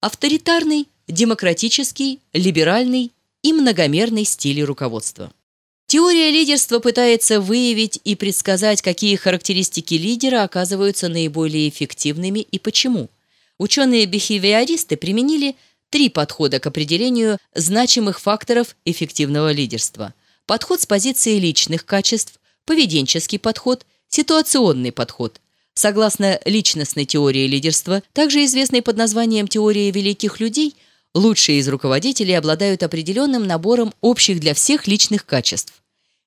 Авторитарный, демократический, либеральный и многомерный стили руководства. Теория лидерства пытается выявить и предсказать, какие характеристики лидера оказываются наиболее эффективными и почему. Ученые-бихевиористы применили три подхода к определению значимых факторов эффективного лидерства. Подход с позиции личных качеств, поведенческий подход, ситуационный подход. Согласно личностной теории лидерства, также известной под названием теории великих людей – Лучшие из руководителей обладают определенным набором общих для всех личных качеств.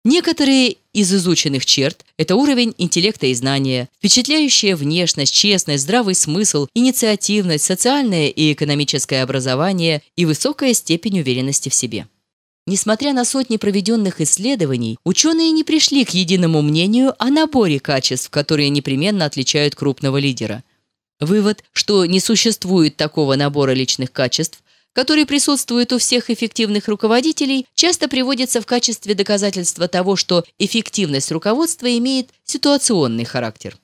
Некоторые из изученных черт – это уровень интеллекта и знания, впечатляющая внешность, честность, здравый смысл, инициативность, социальное и экономическое образование и высокая степень уверенности в себе. Несмотря на сотни проведенных исследований, ученые не пришли к единому мнению о наборе качеств, которые непременно отличают крупного лидера. Вывод, что не существует такого набора личных качеств, который присутствует у всех эффективных руководителей, часто приводится в качестве доказательства того, что эффективность руководства имеет ситуационный характер.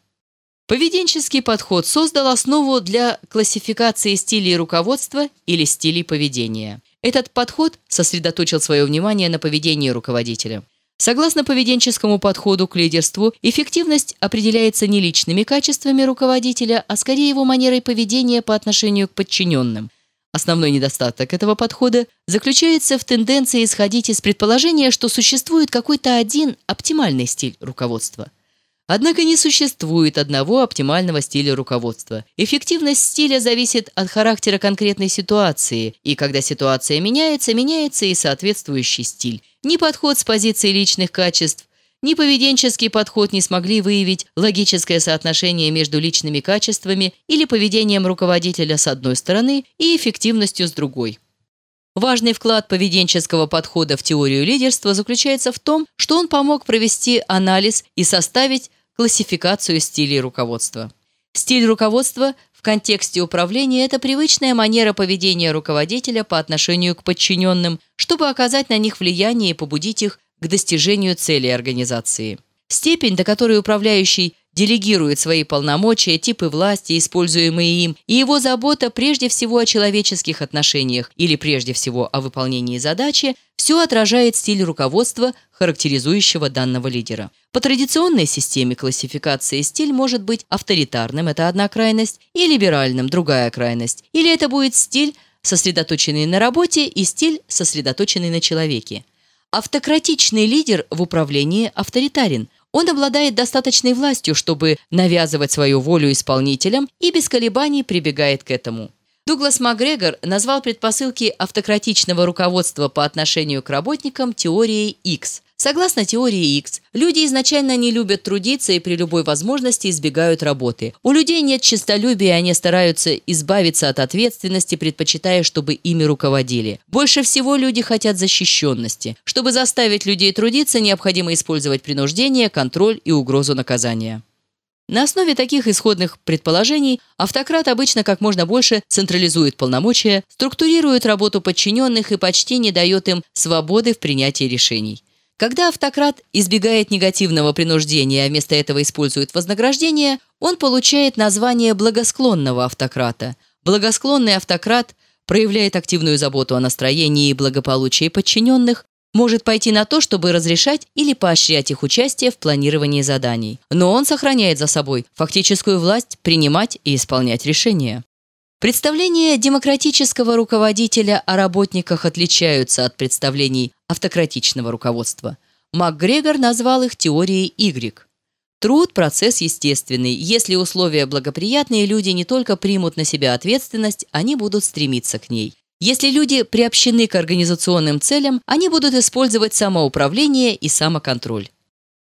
Поведенческий подход создал основу для классификации стилей руководства или стилей поведения. Этот подход сосредоточил свое внимание на поведении руководителя. Согласно поведенческому подходу к лидерству, эффективность определяется не личными качествами руководителя, а скорее его манерой поведения по отношению к подчиненным. Основной недостаток этого подхода заключается в тенденции исходить из предположения, что существует какой-то один оптимальный стиль руководства. Однако не существует одного оптимального стиля руководства. Эффективность стиля зависит от характера конкретной ситуации, и когда ситуация меняется, меняется и соответствующий стиль. Ни подход с позиции личных качеств, ни поведенческий подход не смогли выявить логическое соотношение между личными качествами или поведением руководителя с одной стороны и эффективностью с другой. Важный вклад поведенческого подхода в теорию лидерства заключается в том, что он помог провести анализ и составить классификацию стилей руководства. Стиль руководства в контексте управления – это привычная манера поведения руководителя по отношению к подчиненным, чтобы оказать на них влияние и побудить их к достижению целей организации. Степень, до которой управляющий делегирует свои полномочия, типы власти, используемые им, и его забота прежде всего о человеческих отношениях или прежде всего о выполнении задачи, все отражает стиль руководства, характеризующего данного лидера. По традиционной системе классификации стиль может быть авторитарным, это одна крайность, и либеральным, другая крайность. Или это будет стиль, сосредоточенный на работе, и стиль, сосредоточенный на человеке. Автократичный лидер в управлении авторитарен. Он обладает достаточной властью, чтобы навязывать свою волю исполнителям и без колебаний прибегает к этому. Дуглас Макгрегор назвал предпосылки автократичного руководства по отношению к работникам теорией X. Согласно теории X, люди изначально не любят трудиться и при любой возможности избегают работы. У людей нет честолюбия, они стараются избавиться от ответственности, предпочитая, чтобы ими руководили. Больше всего люди хотят защищенности. Чтобы заставить людей трудиться, необходимо использовать принуждение, контроль и угрозу наказания. На основе таких исходных предположений автократ обычно как можно больше централизует полномочия, структурирует работу подчиненных и почти не дает им свободы в принятии решений. Когда автократ избегает негативного принуждения, а вместо этого использует вознаграждение, он получает название благосклонного автократа. Благосклонный автократ проявляет активную заботу о настроении и благополучии подчиненных, может пойти на то, чтобы разрешать или поощрять их участие в планировании заданий. Но он сохраняет за собой фактическую власть принимать и исполнять решения. Представления демократического руководителя о работниках отличаются от представлений автократичного руководства. МакГрегор назвал их теорией Y. Труд – процесс естественный. Если условия благоприятные, люди не только примут на себя ответственность, они будут стремиться к ней. Если люди приобщены к организационным целям, они будут использовать самоуправление и самоконтроль.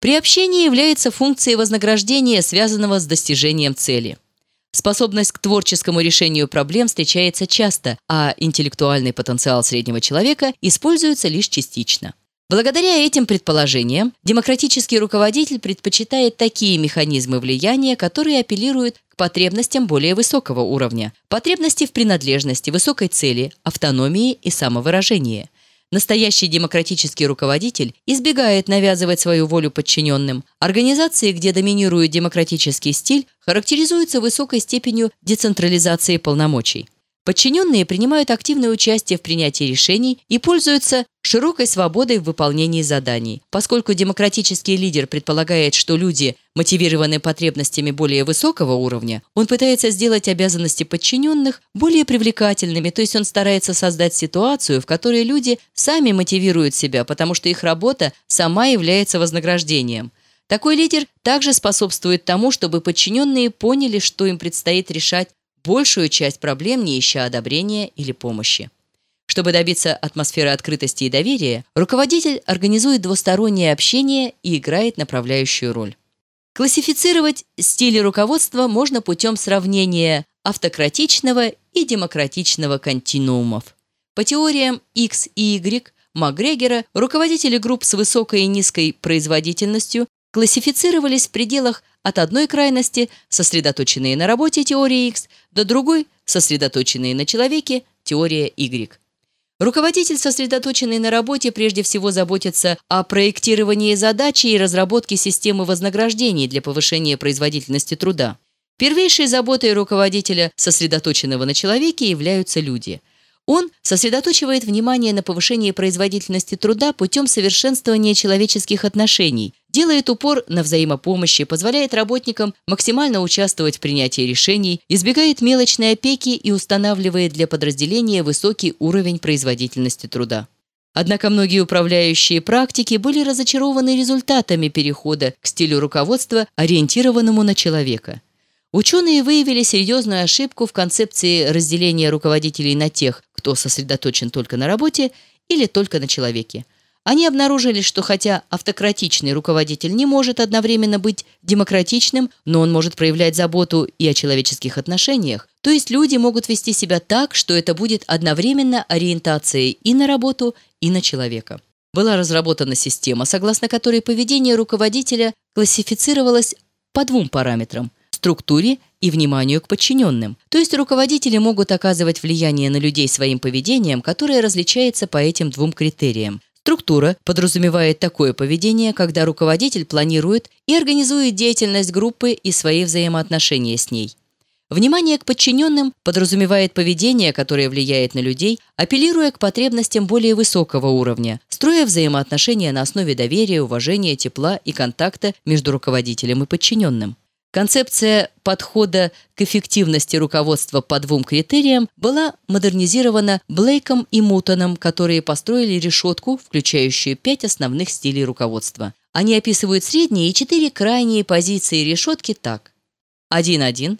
Приобщение является функцией вознаграждения, связанного с достижением цели. Способность к творческому решению проблем встречается часто, а интеллектуальный потенциал среднего человека используется лишь частично. Благодаря этим предположениям, демократический руководитель предпочитает такие механизмы влияния, которые апеллируют к потребностям более высокого уровня, потребности в принадлежности, высокой цели, автономии и самовыражении – Настоящий демократический руководитель избегает навязывать свою волю подчиненным. Организации, где доминирует демократический стиль, характеризуются высокой степенью децентрализации полномочий. Подчиненные принимают активное участие в принятии решений и пользуются широкой свободой в выполнении заданий. Поскольку демократический лидер предполагает, что люди мотивированы потребностями более высокого уровня, он пытается сделать обязанности подчиненных более привлекательными, то есть он старается создать ситуацию, в которой люди сами мотивируют себя, потому что их работа сама является вознаграждением. Такой лидер также способствует тому, чтобы подчиненные поняли, что им предстоит решать большую часть проблем, не ища одобрения или помощи. Чтобы добиться атмосферы открытости и доверия, руководитель организует двустороннее общение и играет направляющую роль. Классифицировать стили руководства можно путем сравнения автократичного и демократичного континуумов. По теориям X и Y Макгрегора руководители групп с высокой и низкой производительностью классифицировались в пределах от одной крайности, сосредоточенные на работе теории X, до другой, сосредоточенные на человеке, теория Y. Руководитель, сосредоточенный на работе, прежде всего заботится о проектировании задачи и разработке системы вознаграждений для повышения производительности труда. Первейшей заботой руководителя, сосредоточенного на человеке, являются люди – он сосредоточивает внимание на повышении производительности труда путем совершенствования человеческих отношений, делает упор на взаимопомощи, позволяет работникам максимально участвовать в принятии решений, избегает мелочной опеки и устанавливает для подразделения высокий уровень производительности труда. Однако многие управляющие практики были разочарованы результатами перехода к стилю руководства, ориентированному на человека – Ученые выявили серьезную ошибку в концепции разделения руководителей на тех, кто сосредоточен только на работе или только на человеке. Они обнаружили, что хотя автократичный руководитель не может одновременно быть демократичным, но он может проявлять заботу и о человеческих отношениях, то есть люди могут вести себя так, что это будет одновременно ориентацией и на работу, и на человека. Была разработана система, согласно которой поведение руководителя классифицировалось по двум параметрам – структуре и вниманию к подчиненным. То есть руководители могут оказывать влияние на людей своим поведением, которое различается по этим двум критериям. Структура подразумевает такое поведение, когда руководитель планирует и организует деятельность группы и свои взаимоотношения с ней. Внимание к подчиненным подразумевает поведение, которое влияет на людей, апеллируя к потребностям более высокого уровня, строя взаимоотношения на основе доверия, уважения, тепла и контакта между руководителем и подчиненным. Концепция подхода к эффективности руководства по двум критериям была модернизирована Блейком и Мутоном, которые построили решетку, включающую пять основных стилей руководства. Они описывают средние и четыре крайние позиции решетки так. 1.1.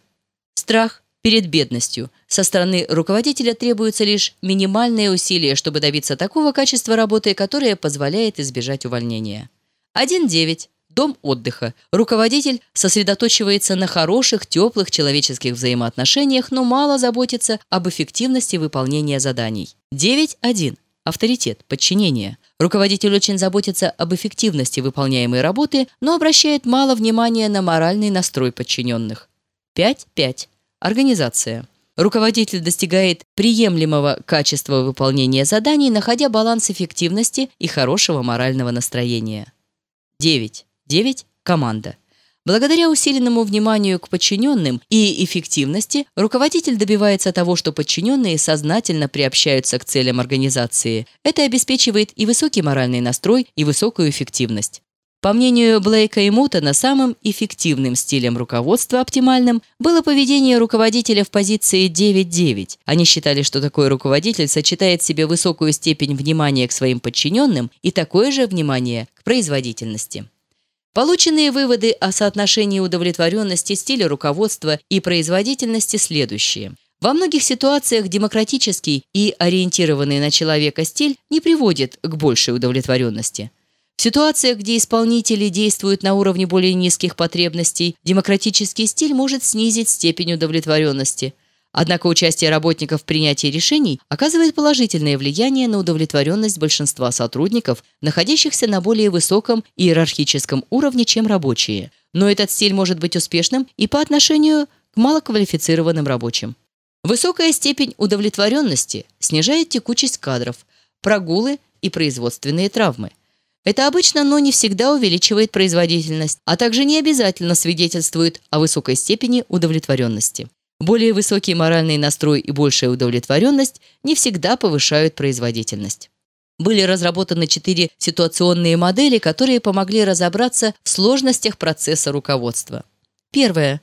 Страх перед бедностью. Со стороны руководителя требуется лишь минимальные усилия, чтобы добиться такого качества работы, которое позволяет избежать увольнения. 1.9. Дом отдыха. Руководитель сосредоточивается на хороших, теплых человеческих взаимоотношениях, но мало заботится об эффективности выполнения заданий. 9.1. Авторитет, подчинение. Руководитель очень заботится об эффективности выполняемой работы, но обращает мало внимания на моральный настрой подчиненных. 5.5. Организация. Руководитель достигает приемлемого качества выполнения заданий, находя баланс эффективности и хорошего морального настроения. 9. 9. Команда. Благодаря усиленному вниманию к подчиненным и эффективности, руководитель добивается того, что подчиненные сознательно приобщаются к целям организации. Это обеспечивает и высокий моральный настрой, и высокую эффективность. По мнению Блейка и Мутона, самым эффективным стилем руководства оптимальным было поведение руководителя в позиции 9-9. Они считали, что такой руководитель сочетает в себе высокую степень внимания к своим подчиненным и такое же внимание к производительности. Полученные выводы о соотношении удовлетворенности стиля руководства и производительности следующие. Во многих ситуациях демократический и ориентированный на человека стиль не приводит к большей удовлетворенности. В ситуациях, где исполнители действуют на уровне более низких потребностей, демократический стиль может снизить степень удовлетворенности – Однако участие работников в принятии решений оказывает положительное влияние на удовлетворенность большинства сотрудников, находящихся на более высоком иерархическом уровне, чем рабочие. Но этот стиль может быть успешным и по отношению к малоквалифицированным рабочим. Высокая степень удовлетворенности снижает текучесть кадров, прогулы и производственные травмы. Это обычно, но не всегда увеличивает производительность, а также не обязательно свидетельствует о высокой степени удовлетворенности. Более высокий моральный настрой и большая удовлетворенность не всегда повышают производительность. Были разработаны четыре ситуационные модели, которые помогли разобраться в сложностях процесса руководства. Первое.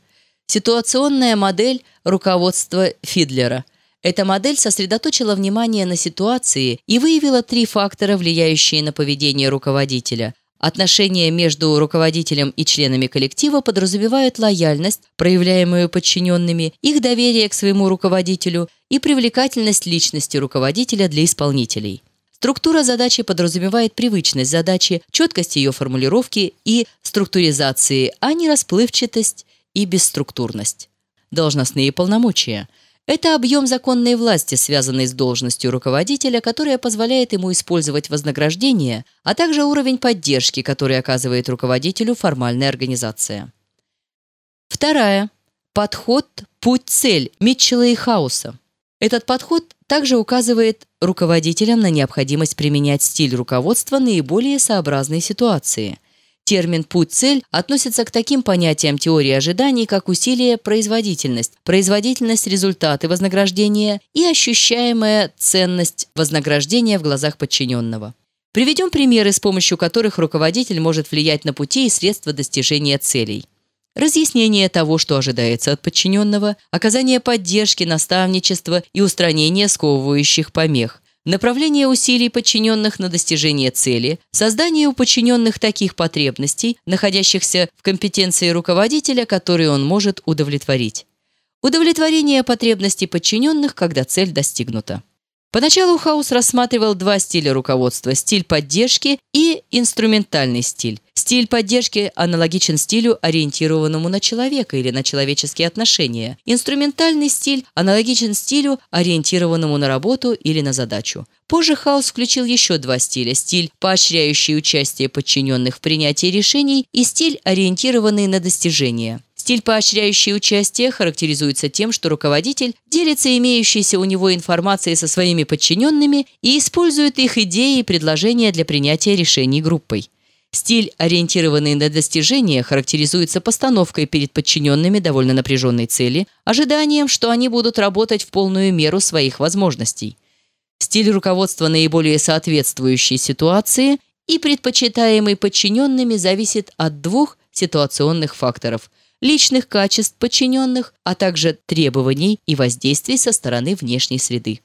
Ситуационная модель руководства Фидлера. Эта модель сосредоточила внимание на ситуации и выявила три фактора, влияющие на поведение руководителя. Отношения между руководителем и членами коллектива подразумевают лояльность, проявляемую подчиненными, их доверие к своему руководителю и привлекательность личности руководителя для исполнителей. Структура задачи подразумевает привычность задачи, четкость ее формулировки и структуризации, а не расплывчатость и бесструктурность. Должностные полномочия – это объем законной власти, связанный с должностью руководителя, которая позволяет ему использовать вознаграждение, а также уровень поддержки, который оказывает руководителю формальная организация. Вторая. Подход «Путь-цель» Митчелла и Хауса. Этот подход также указывает руководителям на необходимость применять стиль руководства наиболее сообразной ситуации – Термин «путь-цель» относится к таким понятиям теории ожиданий, как усилие производительность, производительность результаты вознаграждения и ощущаемая ценность вознаграждения в глазах подчиненного. Приведем примеры, с помощью которых руководитель может влиять на пути и средства достижения целей. Разъяснение того, что ожидается от подчиненного, оказание поддержки, наставничества и устранение сковывающих помех – направление усилий подчиненных на достижение цели, создание у подчиненных таких потребностей, находящихся в компетенции руководителя, которые он может удовлетворить. Удовлетворение потребностей подчиненных, когда цель достигнута. Поначалу Хаус рассматривал два стиля руководства – стиль поддержки и инструментальный стиль. Стиль поддержки аналогичен стилю, ориентированному на человека или на человеческие отношения. Инструментальный стиль аналогичен стилю, ориентированному на работу или на задачу. Позже Хаус включил еще два стиля – стиль, поощряющий участие подчиненных в принятии решений, и стиль, ориентированный на достижения. Стиль, поощряющий участие, характеризуется тем, что руководитель делится имеющейся у него информацией со своими подчиненными и использует их идеи и предложения для принятия решений группой. Стиль, ориентированный на достижение, характеризуется постановкой перед подчиненными довольно напряженной цели, ожиданием, что они будут работать в полную меру своих возможностей. Стиль руководства наиболее соответствующей ситуации и предпочитаемый подчиненными зависит от двух ситуационных факторов – личных качеств подчиненных, а также требований и воздействий со стороны внешней среды.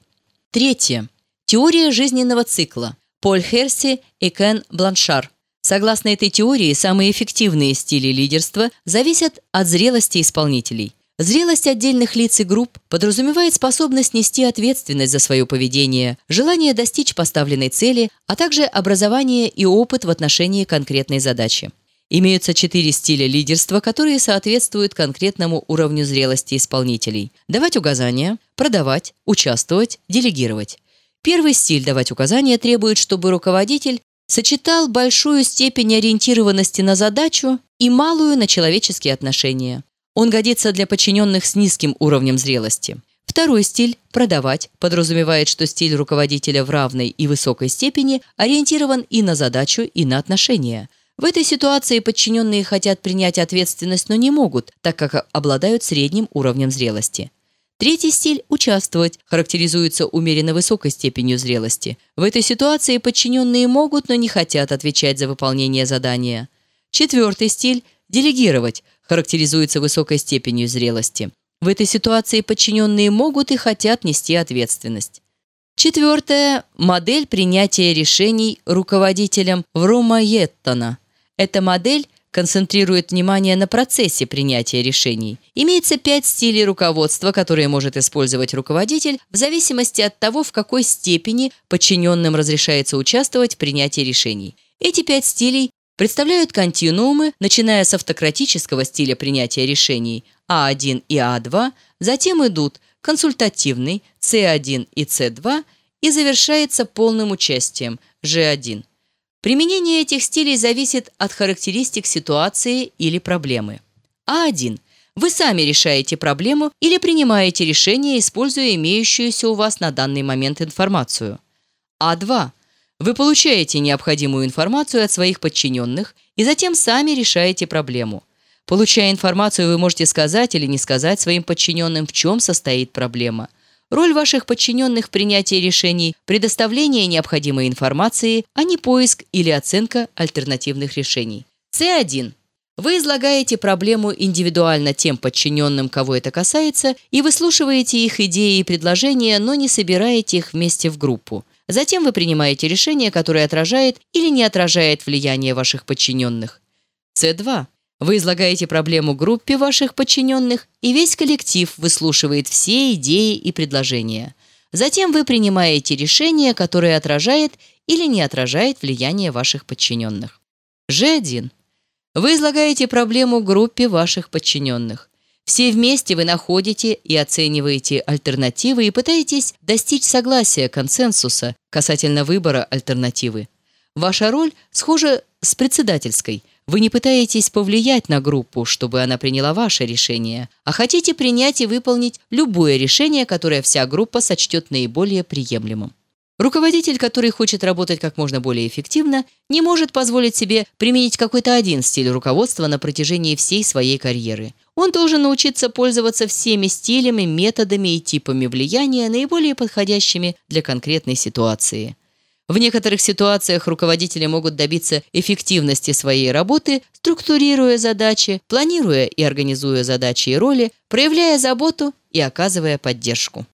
Третье. Теория жизненного цикла. Поль Херси и Кен Бланшар. Согласно этой теории, самые эффективные стили лидерства зависят от зрелости исполнителей. Зрелость отдельных лиц и групп подразумевает способность нести ответственность за свое поведение, желание достичь поставленной цели, а также образование и опыт в отношении конкретной задачи. Имеются четыре стиля лидерства, которые соответствуют конкретному уровню зрелости исполнителей. Давать указания, продавать, участвовать, делегировать. Первый стиль «давать указания» требует, чтобы руководитель сочетал большую степень ориентированности на задачу и малую на человеческие отношения. Он годится для подчиненных с низким уровнем зрелости. Второй стиль «продавать» подразумевает, что стиль руководителя в равной и высокой степени ориентирован и на задачу, и на отношения – в этой ситуации подчиненные хотят принять ответственность, но не могут, так как обладают средним уровнем зрелости. Третий стиль – участвовать, характеризуется умеренно высокой степенью зрелости. В этой ситуации подчиненные могут, но не хотят отвечать за выполнение задания. Четвертый стиль – делегировать, характеризуется высокой степенью зрелости. В этой ситуации подчиненные могут и хотят нести ответственность. Четвертое – модель принятия решений руководителем Врумаеттона – эта модель концентрирует внимание на процессе принятия решений. Имеется пять стилей руководства, которые может использовать руководитель в зависимости от того, в какой степени подчиненным разрешается участвовать в принятии решений. Эти пять стилей представляют континуумы, начиная с автократического стиля принятия решений А1 и А2, затем идут консультативный С1 и С2 и завершается полным участием Ж1. Применение этих стилей зависит от характеристик ситуации или проблемы. А1. Вы сами решаете проблему или принимаете решение, используя имеющуюся у вас на данный момент информацию. А2. Вы получаете необходимую информацию от своих подчиненных и затем сами решаете проблему. Получая информацию, вы можете сказать или не сказать своим подчиненным, в чем состоит проблема. Роль ваших подчиненных в принятии решений – предоставление необходимой информации, а не поиск или оценка альтернативных решений. С1. Вы излагаете проблему индивидуально тем подчиненным, кого это касается, и выслушиваете их идеи и предложения, но не собираете их вместе в группу. Затем вы принимаете решение, которое отражает или не отражает влияние ваших подчиненных. С2. Вы излагаете проблему группе ваших подчиненных, и весь коллектив выслушивает все идеи и предложения. Затем вы принимаете решение, которое отражает или не отражает влияние ваших подчиненных. Ж1. Вы излагаете проблему группе ваших подчиненных. Все вместе вы находите и оцениваете альтернативы и пытаетесь достичь согласия, консенсуса касательно выбора альтернативы. Ваша роль схожа с председательской – вы не пытаетесь повлиять на группу, чтобы она приняла ваше решение, а хотите принять и выполнить любое решение, которое вся группа сочтет наиболее приемлемым. Руководитель, который хочет работать как можно более эффективно, не может позволить себе применить какой-то один стиль руководства на протяжении всей своей карьеры. Он должен научиться пользоваться всеми стилями, методами и типами влияния, наиболее подходящими для конкретной ситуации. В некоторых ситуациях руководители могут добиться эффективности своей работы, структурируя задачи, планируя и организуя задачи и роли, проявляя заботу и оказывая поддержку.